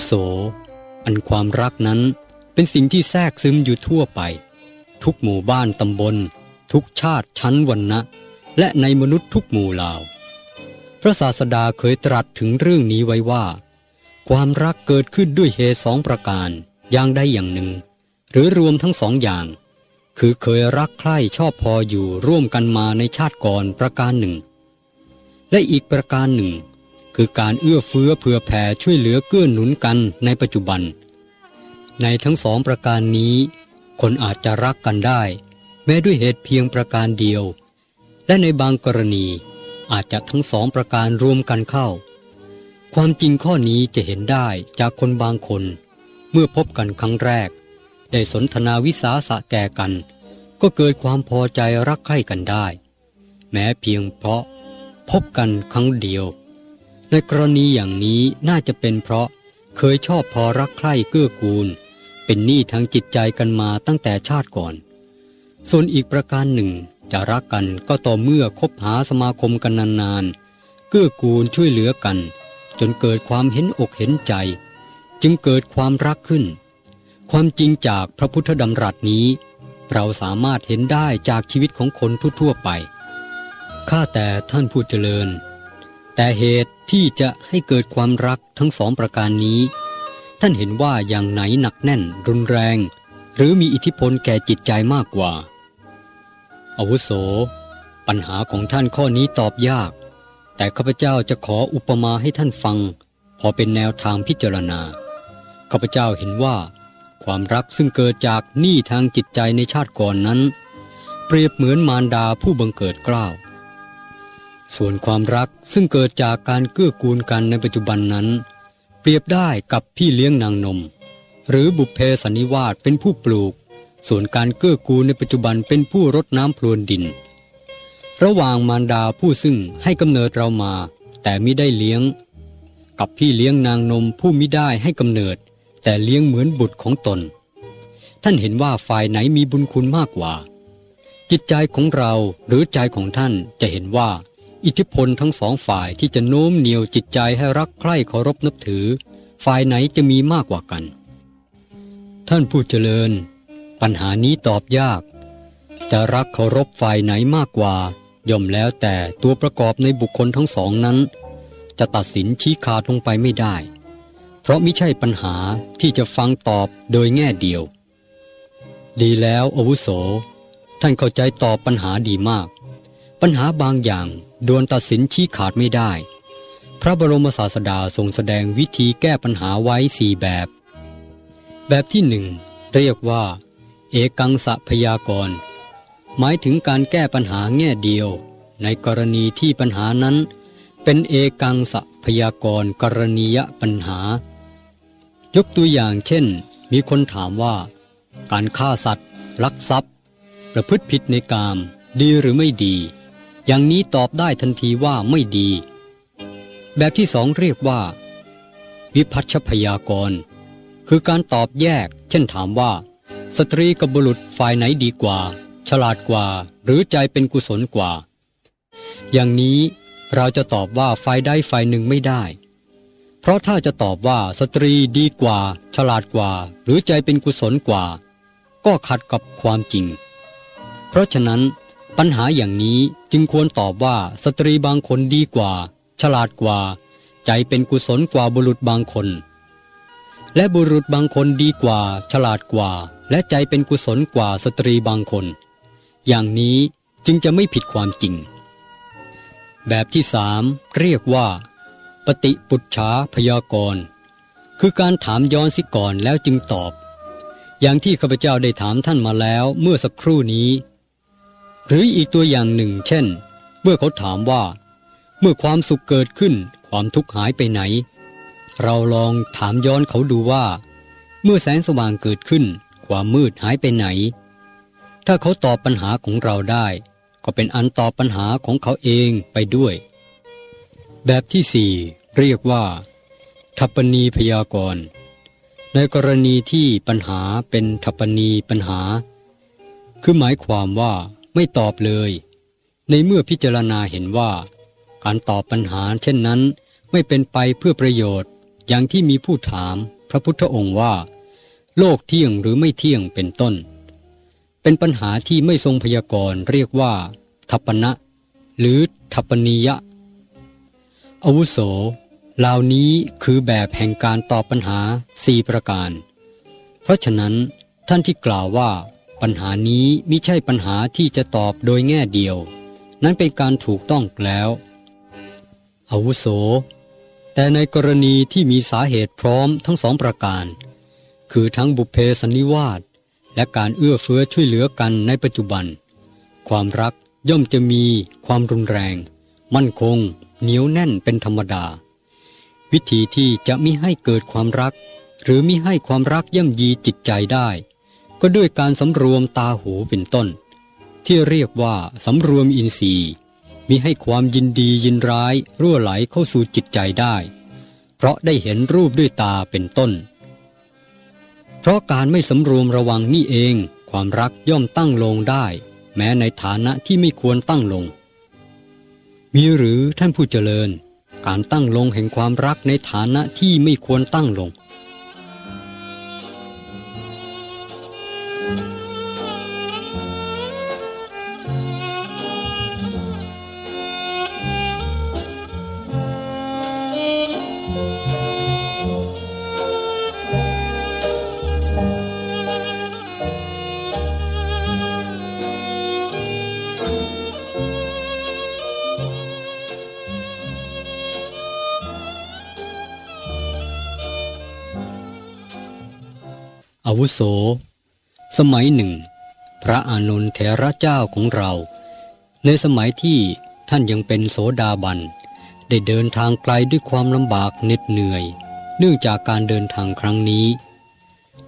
วุโส อันความรักนั้นเป็นสิ่งที่แทรกซึมอยู่ทั่วไป ทุกหมู่บ้านตำบล ทุกชาติชั้นวันนะและในมนุษย์ทุกหมู่เหล่า พระศาสดาเคยตรัสถึงเรื่องนี้ไว้ว่า ความรักเกิดขึ้นด้วยเหตุสองประการ อย่างใดอย่างหนึ่ง หรือรวมทั้งสองอย่าง คือเคยรักใคร่ชอบพออยู่ร่วมกันมาในชาติก่อนประการหนึ่ง และอีกประการหนึ่ง คือการเอื้อเฟื้อเผื่อแผ่ช่วยเหลือเกื้อหนุนกันในปัจจุบัน ในทั้งสองประการนี้ คนอาจจะรักกันได้ แม้ด้วยเหตุเพียงประการเดียว และในบางกรณีอาจจะทั้งสองประการรวมกันเข้า ความจริงข้อนี้จะเห็นได้จากคนบางคน เมื่อพบกันครั้งแรก ได้สนทนาวิสาสะแก่กัน ก็เกิดความพอใจรักใคร่กันได้ แม้เพียงเพราะพบกันครั้งเดียว ในกรณีอย่างนี้น่าจะเป็นเพราะเคยชอบพอรักใคร่เกื้อกูล เป็นหนี้ทางจิตใจกันมาตั้งแต่ชาติก่อน ส่วนอีกประการหนึ่ง จะรักกันก็ต่อเมื่อคบหาสมาคมกันนานๆเกื้อกูลช่วยเหลือกัน จนเกิดความเห็นอกเห็นใจ จึงเกิดความรักขึ้น ความจริงจากพระพุทธดำรัสนี้ เราสามารถเห็นได้จากชีวิตของคนทั่วๆไปข้าแต่ท่านผู้เจริญ แต่เหตุ ที่จะให้เกิดความรักทั้งสองประการนี้ ท่านเห็นว่าอย่างไหนหนักแน่นรุนแรง หรือมีอิทธิพลแก่จิตใจมากกว่า อาวุโส ปัญหาของท่านข้อนี้ตอบยาก แต่ข้าพเจ้าจะขออุปมาให้ท่านฟัง พอเป็นแนวทางพิจารณาข้าพเจ้าเห็นว่า ความรักซึ่งเกิดจากหนี้ทางจิตใจในชาติก่อนนั้น เปรียบเหมือนมารดาผู้บังเกิดกล้าว ส่วนความรักซึ่งเกิดจากการเกื้อกูลกันในปัจจุบันนั้น เปรียบได้กับพี่เลี้ยงนางนม หรือบุพเพสันนิวาสเป็นผู้ปลูก ส่วนการเกื้อกูลในปัจจุบันเป็นผู้รดน้ำพรวนดิน ระหว่างมารดาผู้ซึ่งให้กำเนิดเรามา แต่มิได้เลี้ยง กับพี่เลี้ยงนางนมผู้มิได้ให้กำเนิด แต่เลี้ยงเหมือนบุตรของตน ท่านเห็นว่าฝ่ายไหนมีบุญคุณมากกว่า จิตใจของเราหรือใจของท่านจะเห็นว่า อิทธิพลทั้งสองฝ่ายที่จะโน้มเหนี่ยวจิตใจให้รักใคร่เคารพนับถือ ฝ่ายไหนจะมีมากกว่ากัน ท่านผู้เจริญ ปัญหานี้ตอบยาก จะรักเคารพฝ่ายไหนมากกว่า ย่อมแล้วแต่ตัวประกอบในบุคคลทั้งสองนั้น จะตัดสินชี้ขาดลงไปไม่ได้ เพราะไม่ใช่ปัญหาที่จะฟังตอบโดยแง่เดียว ดีแล้วอวุโส ท่านเข้าใจตอบปัญหาดีมาก ปัญหาบางอย่าง ดวนตัดสินชี้ขาดไม่ได้ พระบรมศาสดาทรงแสดงวิธีแก้ปัญหาไว้สี่แบบ แบบที่หนึ่งเรียกว่า เอกังสะพยากร หมายถึงการแก้ปัญหาแง่เดียว ในกรณีที่ปัญหานั้น เป็นเอกังสะพยากรกรณียปัญหา ยกตัวอย่างเช่น มีคนถามว่า การฆ่าสัตว์ ลักทรัพย์ ประพฤติผิดในกาม ดีหรือไม่ดี อย่างนี้ตอบได้ทันทีว่าไม่ดี แบบที่สองเรียกว่า วิพัชพยากรณ์คือการตอบแยก เช่นถามว่า สตรีกับบุรุษฝ่ายไหนดีกว่า ฉลาดกว่า หรือใจเป็นกุศลกว่า อย่างนี้เราจะตอบว่าฝ่ายใดฝ่ายหนึ่งไม่ได้ เพราะถ้าจะตอบว่าสตรีดีกว่า ฉลาดกว่า หรือใจเป็นกุศลกว่า ก็ขัดกับความจริง เพราะฉะนั้น ปัญหาอย่างนี้จึงควรตอบว่าสตรีบางคนดีกว่า ฉลาดกว่า ใจเป็นกุศลกว่าบุรุษบางคน และบุรุษบางคนดีกว่า ฉลาดกว่า และใจเป็นกุศลกว่าสตรีบางคน อย่างนี้จึงจะไม่ผิดความจริง แบบที่สามเรียกว่า ปฏิปุจฉาพยากรณ์คือการถามย้อนสิก่อนแล้วจึงตอบ อย่างที่ข้าพเจ้าได้ถามท่านมาแล้วเมื่อสักครู่นี้ หรืออีกตัวอย่างหนึ่ง เช่น เมื่อเขาถามว่า เมื่อความสุขเกิดขึ้นความทุกข์หายไปไหน เราลองถามย้อนเขาดูว่า เมื่อแสงสว่างเกิดขึ้น ความมืดหายไปไหน ถ้าเขาตอบปัญหาของเราได้ ก็เป็นอันตอบปัญหาของเขาเองไปด้วย แบบที่สี่เรียกว่าทัปนีพยากรณ์ในกรณีที่ปัญหาเป็นทัปนีปัญหา คือหมายความว่า ไม่ตอบเลย ในเมื่อพิจารณาเห็นว่า การตอบปัญหาเช่นนั้นไม่เป็นไปเพื่อประโยชน์ อย่างที่มีผู้ถามพระพุทธองค์ว่า โลกเที่ยงหรือไม่เที่ยงเป็นต้น เป็นปัญหาที่ไม่ทรงพยากรณ์เรียกว่า ทัปนะ หรือทัปนียะ อาวุโสเหล่านี้คือแบบแห่งการตอบปัญหาสี่ประการ เพราะฉะนั้นท่านที่กล่าวว่า ปัญหานี้มิใช่ปัญหาที่จะตอบโดยแง่เดียว นั้นเป็นการถูกต้องแล้ว อาวุโส แต่ในกรณีที่มีสาเหตุพร้อมทั้งสองประการ คือทั้งบุพเพสนนิวาสและการเอื้อเฟื้อช่วยเหลือกันในปัจจุบัน ความรักย่อมจะมีความรุนแรง มั่นคง เหนียวแน่นเป็นธรรมดา วิธีที่จะมิให้เกิดความรัก หรือมิให้ความรักย่ำยีจิตใจได้ ก็ด้วยการสำรวมตาหูเป็นต้น ที่เรียกว่าสำรวมอินทรีย์มิให้ความยินดียินร้ายรั่วไหลเข้าสู่จิตใจได้ เพราะได้เห็นรูปด้วยตาเป็นต้น เพราะการไม่สำรวมระวังนี่เอง ความรักย่อมตั้งลงได้ แม้ในฐานะที่ไม่ควรตั้งลง มีหรือท่านผู้เจริญ การตั้งลงแห่งความรักในฐานะที่ไม่ควรตั้งลง อาวุโส สมัยหนึ่ง พระอานนท์เถระเจ้าของเรา ในสมัยที่ท่านยังเป็นโสดาบัน ได้เดินทางไกลด้วยความลำบากเหน็ดเหนื่อย เนื่องจากการเดินทางครั้งนี้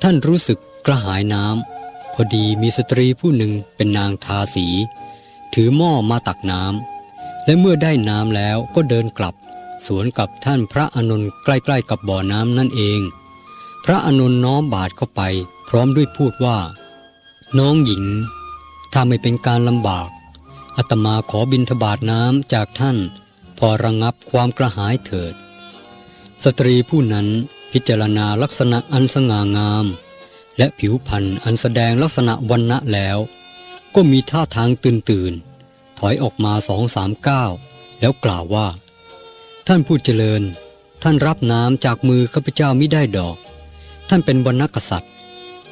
ท่านรู้สึกกระหายน้ำพอดีมีสตรีผู้หนึ่งเป็นนางทาสี ถือหม้อมาตักน้ำและเมื่อได้น้ำแล้วก็เดินกลับ สวนกับท่านพระอานนท์ใกล้ๆกับบ่อน้ำนั่นเอง พระอนุนน้อมบาทเข้าไป พร้อมด้วยพูดว่า น้องหญิง ถ้าไม่เป็นการลำบากอาตมาขอบินทบาทน้ำจากท่าน พอระงับความกระหายเถิด สตรีผู้นั้นพิจารณาลักษณะอันสง่างาม และผิวพรรณอันแสดงลักษณะวันณะแล้ว ก็มีท่าทางตื่นตื่นถอยออกมาสองสามก้าวแล้วกล่าวว่า ท่านผู้เจริญ ท่านรับน้ำจากมือข้าพเจ้าไม่ได้ดอก ท่านเป็นวรรณกษัตริย์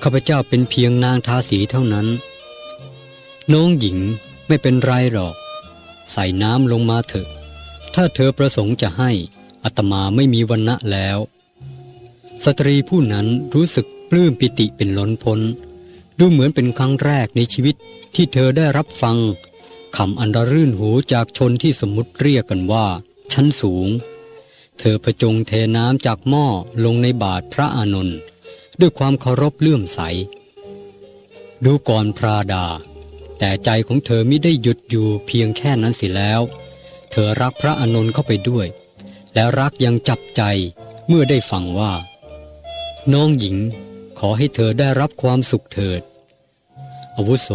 ข้าพเจ้าเป็นเพียงนางทาสีเท่านั้น น้องหญิงไม่เป็นไรหรอก ใส่น้ำลงมาเถอะ ถ้าเธอประสงค์จะให้อัตมาไม่มีวันณะแล้ว สตรีผู้นั้นรู้สึกปลื้มปิติเป็นล้นพ้น ดูเหมือนเป็นครั้งแรกในชีวิตที่เธอได้รับฟังคำอันรื่นหูจากชนที่สมมติเรียกกันว่า ชั้นสูง เธอผจงเทน้ำจากหม้อลงในบาทพระอานนท์ ด้วยความเคารพเลื่อมใส ดูก่อนพระดา แต่ใจของเธอไม่ได้หยุดอยู่เพียงแค่นั้นสิแล้ว เธอรักพระอนนท์เข้าไปด้วย และรักยังจับใจเมื่อได้ฟังว่า น้องหญิงขอให้เธอได้รับความสุขเถิด อาวุโส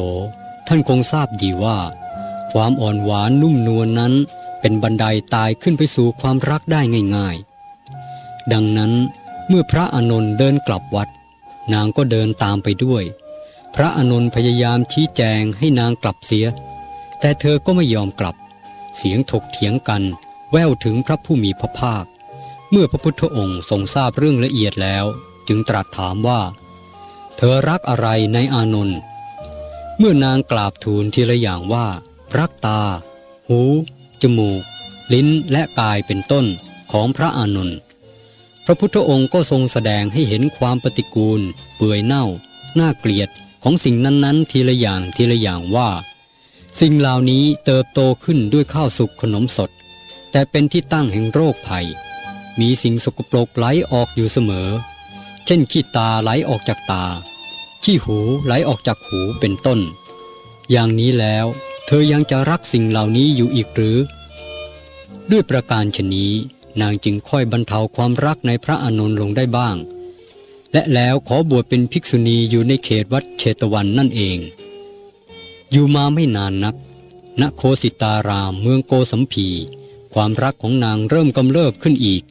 ท่านคงทราบดีว่า ความอ่อนหวานนุ่มนวลนนั้นเป็นบันไดาตายขึ้นไปสู่ความรักได้ง่าย ๆ ดังนั้น เมื่อพระอานนท์เดินกลับวัด นางก็เดินตามไปด้วย พระอานนท์พยายามชี้แจงให้นางกลับเสีย แต่เธอก็ไม่ยอมกลับ เสียงถกเถียงกัน แววถึงพระผู้มีพระภาค เมื่อพระพุทธองค์ทรงทราบเรื่องละเอียดแล้ว จึงตรัสถามว่า เธอรักอะไรในอานนท์เมื่อนางกราบทูลทีละอย่างว่า รักตา หู จมูก ลิ้นและกายเป็นต้นของพระอานนท์ พระพุทธองค์ก็ทรงแสดงให้เห็นความปฏิกูล เปื่อยเน่า น่าเกลียดของสิ่งนั้นๆ ทีละอย่างทีละอย่างว่า สิ่งเหล่านี้เติบโตขึ้นด้วยข้าวสุกขนมสด แต่เป็นที่ตั้งแห่งโรคภัย มีสิ่งสกปรกไหลออกอยู่เสมอ เช่นขี้ตาไหลออกจากตา ขี้หูไหลออกจากหูเป็นต้น อย่างนี้แล้วเธอยังจะรักสิ่งเหล่านี้อยู่อีกหรือ ด้วยประการชนี้ นางจึงค่อยบรรเทาความรักในพระอานนท์ลงได้บ้าง และแล้วขอบวชเป็นภิกษุณีอยู่ในเขตวัดเชตวันนั่นเอง อยู่มาไม่นานนัก ณโคสิตารามเมืองโกสัมพี ความรักของนางเริ่มกำเริบขึ้นอีก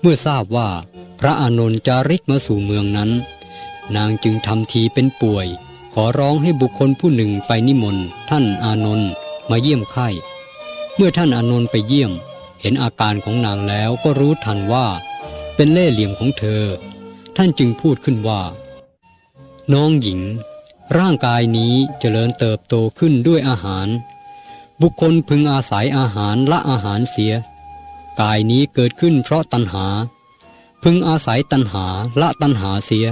เมื่อทราบว่าพระอานนท์จาริกมาสู่เมืองนั้น นางจึงทำทีเป็นป่วย ขอร้องให้บุคคลผู้หนึ่งไปนิมนต์ท่านอานนท์มาเยี่ยมไข้ เมื่อท่านอานนท์ไปเยี่ยม เห็นอาการของนางแล้วก็รู้ทันว่า เป็นเล่ห์เหลี่ยมของเธอ ท่านจึงพูดขึ้นว่า น้องหญิง ร่างกายนี้เจริญเติบโตขึ้นด้วยอาหาร บุคคลพึงอาศัยอาหารละอาหารเสีย กายนี้เกิดขึ้นเพราะตัณหา พึงอาศัยตัณหาละตัณหาเสีย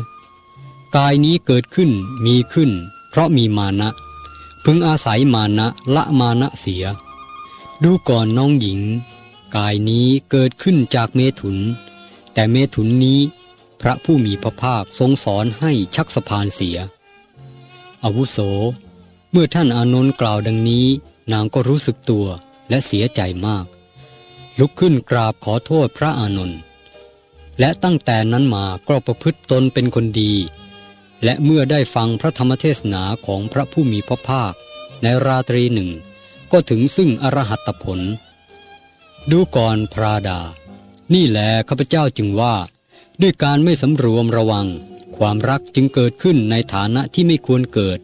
กายนี้เกิดขึ้นมีขึ้น เพราะมีมานะ พึงอาศัยมานะละมานะเสีย ดูก่อนน้องหญิง กายนี้เกิดขึ้นจากเมถุน แต่เมถุนนี้พระผู้มีพระภาคทรงสอนให้ชักสะพานเสีย อาวุโส เมื่อท่านอานนท์กล่าวดังนี้ นางก็รู้สึกตัวและเสียใจมาก ลุกขึ้นกราบขอโทษพระอานนท์และตั้งแต่นั้นมาก็ประพฤติตนเป็นคนดี และเมื่อได้ฟังพระธรรมเทศนาของพระผู้มีพระภาคในราตรีหนึ่ง ก็ถึงซึ่งอรหัตผล ดูก่อนพระดา นี่แหละข้าพเจ้าจึงว่า ด้วยการไม่สำรวมระวัง ความรักจึงเกิดขึ้นในฐานะที่ไม่ควรเกิด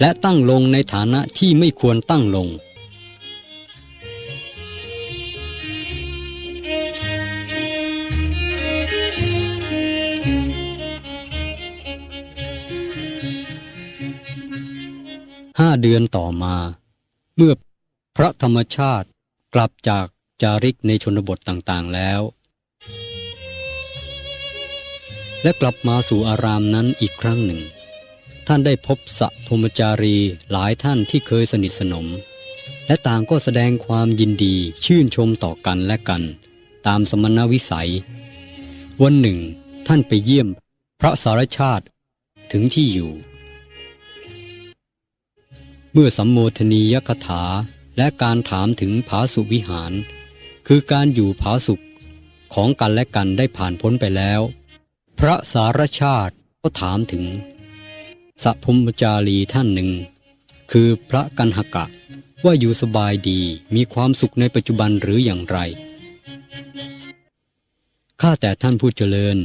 และตั้งลงในฐานะที่ไม่ควรตั้งลงห้าเดือนต่อมา เมื่อพระธรรมชาติกลับจาก จาริกในชนบทต่างๆแล้ว และกลับมาสู่อารามนั้นอีกครั้งหนึ่ง ท่านได้พบสัพมจารีหลายท่านที่เคยสนิทสนม และต่างก็แสดงความยินดีชื่นชมต่อกันและกัน ตามสมณวิสัย วันหนึ่ง ท่านไปเยี่ยมพระสารชาติถึงที่อยู่ เมื่อสัมโมทนียคถาและการถามถึงผาสุวิหาร คือการอยู่ผาสุขของกันและกันได้ผ่านพ้นไปแล้ว พระสารชาติก็ถามถึงสัพพมจารีท่านหนึ่ง คือพระกันหกะ ว่าอยู่สบายดีมีความสุขในปัจจุบันหรืออย่างไรข้าแต่ท่านผู้เจริญ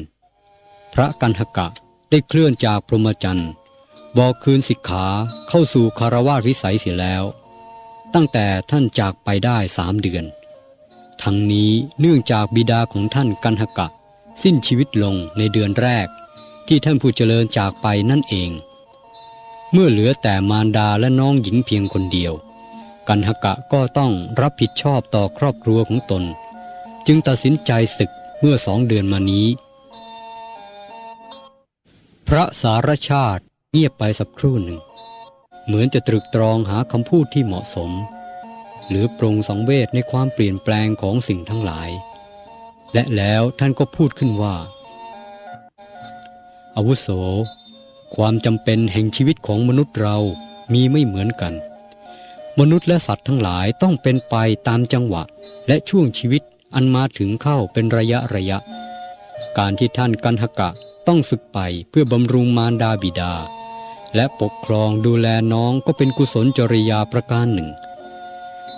พระกันหกะได้เคลื่อนจากพรหมจรรย์บอกคืนสิกขาเข้าสู่คารวาสวิสัยเสียแล้ว ตั้งแต่ท่านจากไปได้สามเดือน ทั้งนี้เนื่องจากบิดาของท่านกันหกะ สิ้นชีวิตลงในเดือนแรก ที่ท่านผู้เจริญจากไปนั่นเอง เมื่อเหลือแต่มารดาและน้องหญิงเพียงคนเดียว กันหกะก็ต้องรับผิดชอบต่อครอบครัวของตน จึงตัดสินใจศึกเมื่อสองเดือนมานี้ พระสารชาติเงียบไปสักครู่หนึ่ง เหมือนจะตรึกตรองหาคำพูดที่เหมาะสม หรือปรงสังเวชในความเปลี่ยนแปลงของสิ่งทั้งหลาย และแล้วท่านก็พูดขึ้นว่าอาวุโส ความจำเป็นแห่งชีวิตของมนุษย์เรามีไม่เหมือนกัน มนุษย์และสัตว์ทั้งหลายต้องเป็นไปตามจังหวะ และช่วงชีวิตอันมาถึงเข้าเป็นระยะระยะ การที่ท่านกันหกะต้องศึกไปเพื่อบำรุงมารดาบิดา และปกครองดูแลน้องก็เป็นกุศลจริยาประการหนึ่ง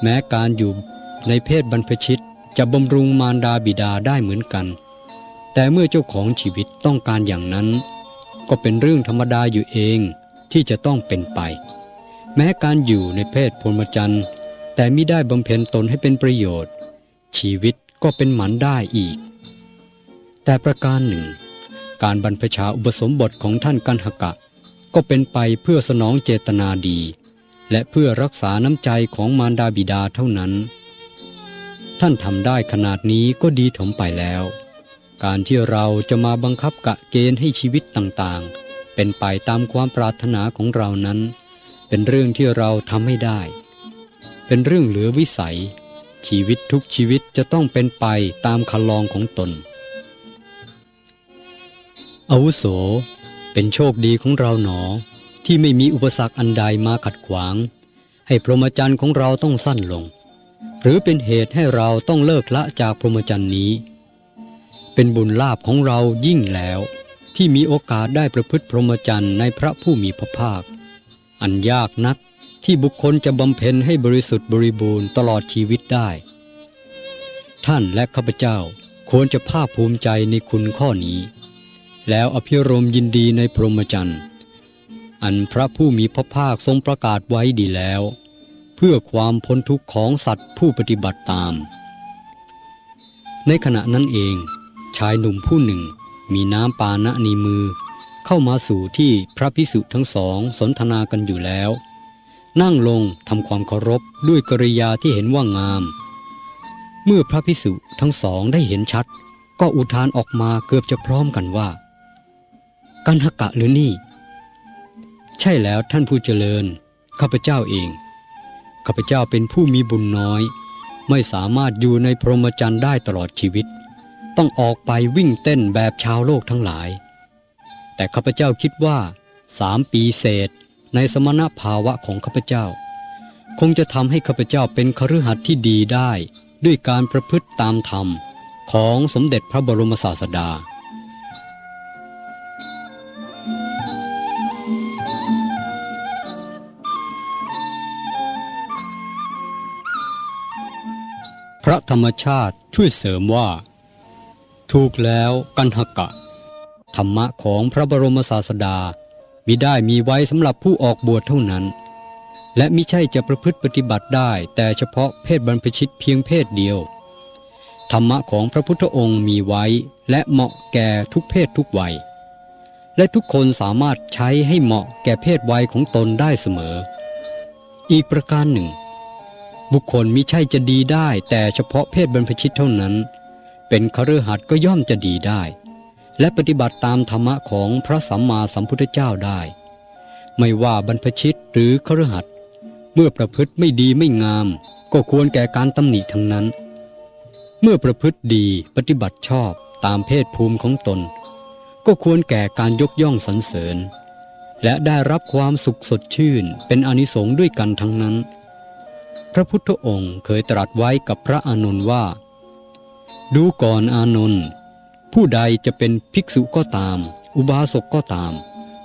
แม้การอยู่ในเพศบรรพชิตจะบำรุงมารดาบิดาได้เหมือนกัน แต่เมื่อเจ้าของชีวิตต้องการอย่างนั้น ก็เป็นเรื่องธรรมดาอยู่เองที่จะต้องเป็นไป แม้การอยู่ในเพศพรหมจรรย์แต่ไม่ได้บำเพ็ญตนให้เป็นประโยชน์ ชีวิตก็เป็นหมันได้อีก แต่ประการหนึ่ง การบรรพชาอุปสมบทของท่านกันหกะ ก็เป็นไปเพื่อสนองเจตนาดี และเพื่อรักษาน้ำใจของมารดาบิดาเท่านั้น ท่านทำได้ขนาดนี้ก็ดีถมไปแล้ว การที่เราจะมาบังคับกะเกณฑ์ให้ชีวิตต่างๆ เป็นไปตามความปรารถนาของเรานั้น เป็นเรื่องที่เราทำไม่ได้ เป็นเรื่องเหลือวิสัย ชีวิตทุกชีวิตจะต้องเป็นไปตามคันลองของตน อาวุโส เป็นโชคดีของเราหนอ ที่ไม่มีอุปสรรคอันใดมาขัดขวาง ให้พรหมจรรย์ของเราต้องสั้นลง หรือเป็นเหตุให้เราต้องเลิกละจากพรหมจรรย์นี้ เป็นบุญลาภของเรายิ่งแล้ว ที่มีโอกาสได้ประพฤติพรหมจรรย์ในพระผู้มีพระภาค อันยากนักที่บุคคลจะบำเพ็ญให้บริสุทธิ์บริบูรณ์ตลอดชีวิตได้ ท่านและข้าพเจ้าควรจะภาคภูมิใจในคุณข้อนี้ แล้วอภิรมยินดีในพรหมจรรย์ อันพระผู้มีพระภาคทรงประกาศไว้ดีแล้ว เพื่อความพ้นทุกข์ของสัตว์ผู้ปฏิบัติตาม ในขณะนั้นเอง ชายหนุ่มผู้หนึ่งมีน้ำปานะในมือ เข้ามาสู่ที่พระพิสุทั้งสองสนทนากันอยู่แล้ว นั่งลงทำความเคารพด้วยกริยาที่เห็นว่างาม เมื่อพระพิสุทั้งสองได้เห็นชัด ก็อุทานออกมาเกือบจะพร้อมกันว่ากันหกะหรือนี่ ใช่แล้วท่านผู้เจริญข้าพเจ้าเองข้าพเจ้าเป็นผู้มีบุญน้อย ไม่สามารถอยู่ในพรหมจรรย์ได้ตลอดชีวิต ต้องออกไปวิ่งเต้นแบบชาวโลกทั้งหลาย แต่ข้าพเจ้าคิดว่าสามปีเศษในสมณภาวะของข้าพเจ้า คงจะทำให้ข้าพเจ้าเป็นคฤหัสถ์ที่ดีได้ ด้วยการประพฤติตามธรรมของสมเด็จพระบรมศาสดา พระธรรมชาติช่วยเสริมว่า ถูกแล้วกันหกะ ธรรมะของพระบรมศาสดามิได้มีไว้สำหรับผู้ออกบวชเท่านั้น และมิใช่จะประพฤติปฏิบัติได้ แต่เฉพาะเพศบรรพชิตเพียงเพศเดียว ธรรมะของพระพุทธองค์มีไว้และเหมาะแก่ทุกเพศทุกวัย และทุกคนสามารถใช้ให้เหมาะแก่เพศวัยของตนได้เสมอ อีกประการหนึ่ง บุคคลมิใช่จะดีได้ แต่เฉพาะเพศบรรพชิตเท่านั้น เป็นคฤหัสถ์ก็ย่อมจะดีได้ และปฏิบัติตามธรรมะของพระสัมมาสัมพุทธเจ้าได้ ไม่ว่าบรรพชิตหรือคฤหัสถ์เมื่อประพฤติไม่ดีไม่งาม ก็ควรแก่การตำหนิทั้งนั้น เมื่อประพฤติดีปฏิบัติชอบตามเพศภูมิของตน ก็ควรแก่การยกย่องสรรเสริญ และได้รับความสุขสดชื่นเป็นอนิสงส์ด้วยกันทั้งนั้น พระพุทธองค์เคยตรัสไว้กับพระอานนท์ว่า ดูก่อนอานนท์ผู้ใดจะเป็นภิกษุก็ตาม อุบาสกก็ตาม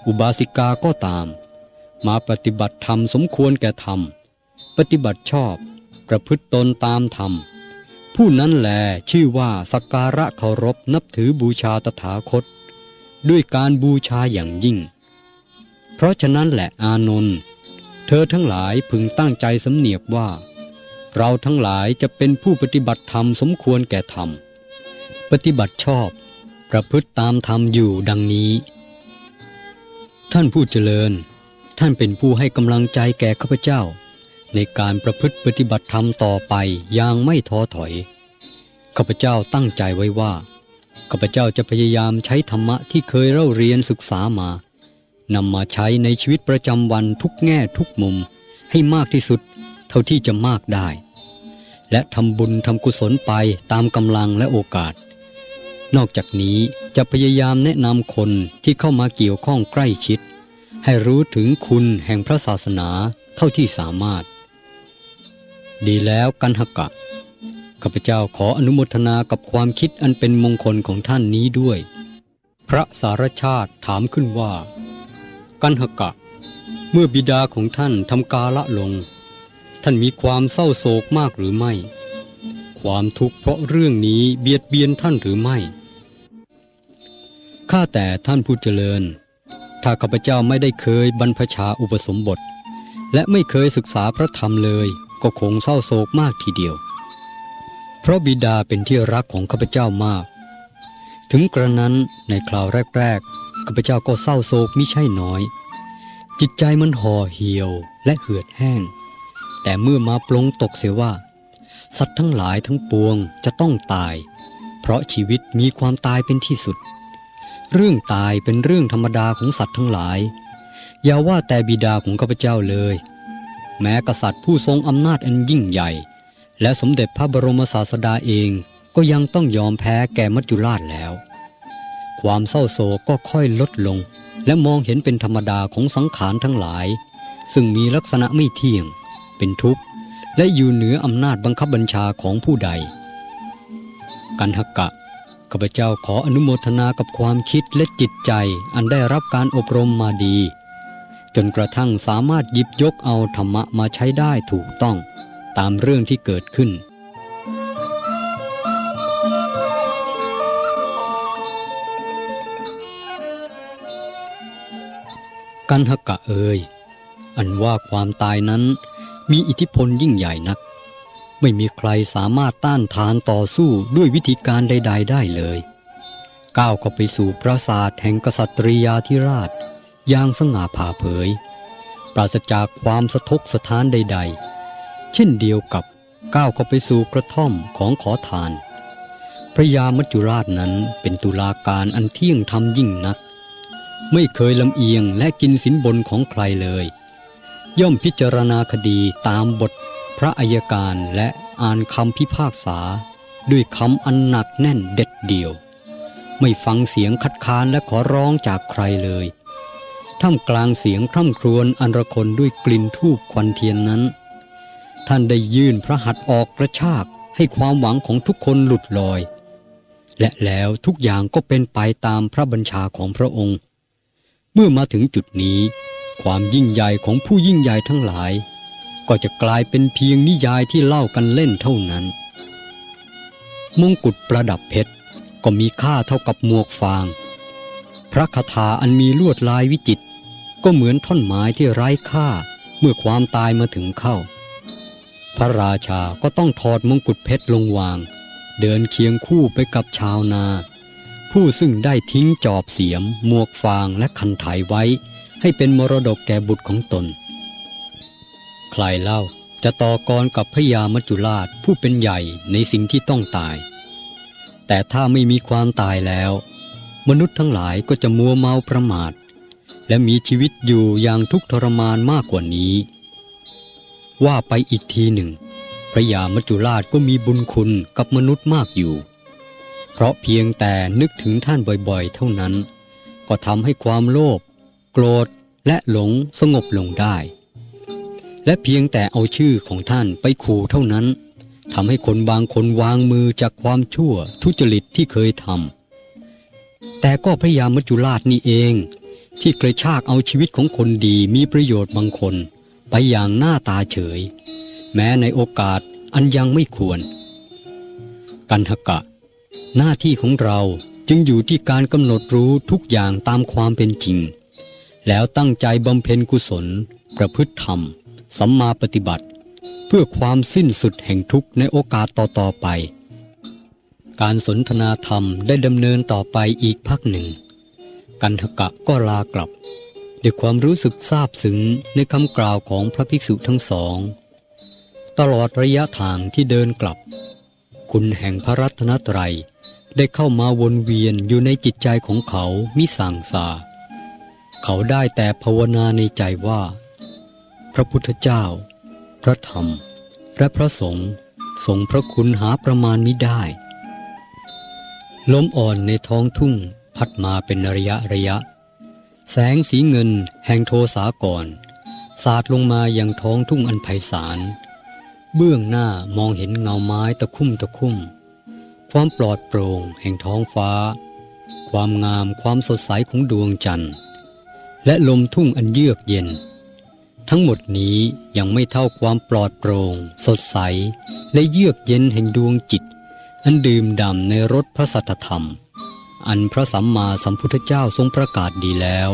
อุบาสิกาก็ตาม มาปฏิบัติธรรมสมควรแก่ธรรม ปฏิบัติชอบ ประพฤติตนตามธรรม ผู้นั้นแลชื่อว่าสักการะเคารพนับถือบูชาตถาคต ด้วยการบูชาอย่างยิ่ง เพราะฉะนั้นแหละอานนท์ เธอทั้งหลายพึงตั้งใจสำเนียกว่า เราทั้งหลายจะเป็นผู้ปฏิบัติธรรมสมควรแก่ธรรม ปฏิบัติชอบ ประพฤติตามธรรมอยู่ดังนี้ ท่านผู้เจริญ ท่านเป็นผู้ให้กำลังใจแก่ข้าพเจ้า ในการประพฤติปฏิบัติธรรมต่อไปอย่างไม่ท้อถอยข้าพเจ้าตั้งใจไว้ว่าข้าพเจ้าจะพยายามใช้ธรรมะที่เคยเล่าเรียนศึกษามา นำมาใช้ในชีวิตประจำวันทุกแง่ทุกมุมให้มากที่สุดเท่าที่จะมากได้ และทำบุญทำกุศลไปตามกำลังและโอกาส นอกจากนี้จะพยายามแนะนำคนที่เข้ามาเกี่ยวข้องใกล้ชิด ให้รู้ถึงคุณแห่งพระศาสนาเท่าที่สามารถ ดีแล้วกันหกะข้าพเจ้าขออนุโมทนากับความคิดอันเป็นมงคลของท่านนี้ด้วย พระสารชาติถามขึ้นว่า กันหกะ เมื่อบิดาของท่านทำกาละลง ท่านมีความเศร้าโศกมากหรือไม่ ความทุกข์เพราะเรื่องนี้เบียดเบียนท่านหรือไม่ ข้าแต่ท่านผู้เจริญ ถ้าข้าพเจ้าไม่ได้เคยบรรพชาอุปสมบท และไม่เคยศึกษาพระธรรมเลย ก็คงเศร้าโศกมากทีเดียว เพราะบิดาเป็นที่รักของข้าพเจ้ามาก ถึงกระนั้นในคราวแรกๆ ข้าพเจ้าก็เศร้าโศกมิใช่น้อย จิตใจมันห่อเหี่ยวและเหือดแห้ง แต่เมื่อมาปลงตกเสียว่า สัตว์ทั้งหลายทั้งปวงจะต้องตาย เพราะชีวิตมีความตายเป็นที่สุด เรื่องตายเป็นเรื่องธรรมดาของสัตว์ทั้งหลาย อย่าว่าแต่บิดาของข้าพเจ้าเลย แม้กษัตริย์ผู้ทรงอำนาจอันยิ่งใหญ่ และสมเด็จพระบรมศาสดาเองก็ยังต้องยอมแพ้แก่มัจจุราชแล้ว ความเศร้าโศกก็ค่อยลดลง และมองเห็นเป็นธรรมดาของสังขารทั้งหลาย ซึ่งมีลักษณะไม่เที่ยง เป็นทุกข์ และอยู่เหนืออำนาจบังคับบัญชาของผู้ใด กันหกะข้าพเจ้าขออนุโมทนากับความคิดและจิตใจอันได้รับการอบรมมาดี จนกระทั่งสามารถหยิบยกเอาธรรมะมาใช้ได้ถูกต้อง ตามเรื่องที่เกิดขึ้น กันหกะเอยอันว่าความตายนั้นมีอิทธิพลยิ่งใหญ่นัก ไม่มีใครสามารถต้านทานต่อสู้ด้วยวิธีการใด ๆ ได้เลย ก้าวเข้าไปสู่ปราสาทแห่งกษัตริยาธิราชอย่างสง่าผ่าเผย ปราศจากความสะทกสะท้านใด ๆ เช่นเดียวกับก้าวเข้าไปสู่กระท่อมของขอทาน พระยามัจจุราชนั้นเป็นตุลาการอันเที่ยงธรรมยิ่งนัก ไม่เคยลำเอียงและกินสินบนของใครเลย ย่อมพิจารณาคดีตามบทพระอัยการและอ่านคำพิพากษา ด้วยคำอันหนักแน่นเด็ดเดี่ยว ไม่ฟังเสียงคัดค้านและขอร้องจากใครเลยท่ามกลางเสียงคร่ำครวญอันระคนด้วยกลิ่นทูบควันเทียนนั้น ท่านได้ยื่นพระหัตถ์ออกกระชากให้ความหวังของทุกคนหลุดลอย และแล้วทุกอย่างก็เป็นไปตามพระบัญชาของพระองค์ มื่อมาถึงจุดนี้ ความยิ่งใหญ่ของผู้ยิ่งใหญ่ทั้งหลาย ก็จะกลายเป็นเพียงนิยายที่เล่ากันเล่นเท่านั้น มงกุฎประดับเพชรก็มีค่าเท่ากับหมวกฟาง พระคาถาอันมีลวดลายวิจิต ก็เหมือนท่อนไม้ที่ไร้ค่าเมื่อความตายมาถึงเข้า พระราชาก็ต้องถอดมงกุฎเพชรลงวาง เดินเคียงคู่ไปกับชาวนา ผู้ซึ่งได้ทิ้งจอบเสียม หมวกฟางและคันไถไว้ ให้เป็นมรดกแก่บุตรของตน ใครเล่าจะต่อกรกับพระยามัจจุราชผู้เป็นใหญ่ในสิ่งที่ต้องตาย แต่ถ้าไม่มีความตายแล้ว มนุษย์ทั้งหลายก็จะมัวเมาประมาท และมีชีวิตอยู่อย่างทุกทรมานมากกว่านี้ ว่าไปอีกทีหนึ่ง พระยามัจจุราชก็มีบุญคุณกับมนุษย์มากอยู่ ราะเพียงแต่นึกถึงท่านบ่อยๆ เท่านั้น ก็ทำให้ความโลภโกรธและหลงสงบลงได้ และเพียงแต่เอาชื่อของท่านไปขู่เท่านั้นทำให้คนบางคนวางมือจากความชั่วทุจริตที่เคยทำแต่ก็พระยามัจจุราชนี่เอง ที่กระชากเอาชีวิตของคนดีมีประโยชน์บางคน ไปอย่างหน้าตาเฉย แม้ในโอกาสอันยังไม่ควร กันหกะ หน้าที่ของเราจึงอยู่ที่การกำหนดรู้ทุกอย่างตามความเป็นจริง แล้วตั้งใจบำเพ็ญกุศล ประพฤติธรรม สัมมาปฏิบัติ เพื่อความสิ้นสุดแห่งทุกข์ในโอกาสต่อๆไป การสนทนาธรรมได้ดำเนินต่อไปอีกพักหนึ่ง กันทกะก็ลากลับด้วยความรู้สึกซาบซึ้งในคำกล่าวของพระภิกษุทั้งสอง ตลอดระยะทางที่เดินกลับ คุณแห่งพระรัตนตรัย ได้เข้ามาวนเวียนอยู่ในจิตใจของเขามิสั่งสา เขาได้แต่ภาวนาในใจว่า พระพุทธเจ้า พระธรรม และพระสงฆ์ทรงพระคุณหาประมาณมิได้ ลมอ่อนในท้องทุ่งพัดมาเป็นระยะระยะ แสงสีเงินแห่งโทสาก่อนสาดลงมายังท้องทุ่งอันไพศาล เบื้องหน้ามองเห็นเงาไม้ตะคุ่มตะคุ่ม ความปลอดโปร่งแห่งท้องฟ้า ความงามความสดใสของดวงจันทร์ และลมทุ่งอันเยือกเย็น ทั้งหมดนี้ยังไม่เท่าความปลอดโปร่ง สดใส และเยือกเย็นแห่งดวงจิต อันดื่มด่ำในรสพระสัทธรรม อันพระสัมมาสัมพุทธเจ้าทรงประกาศดีแล้ว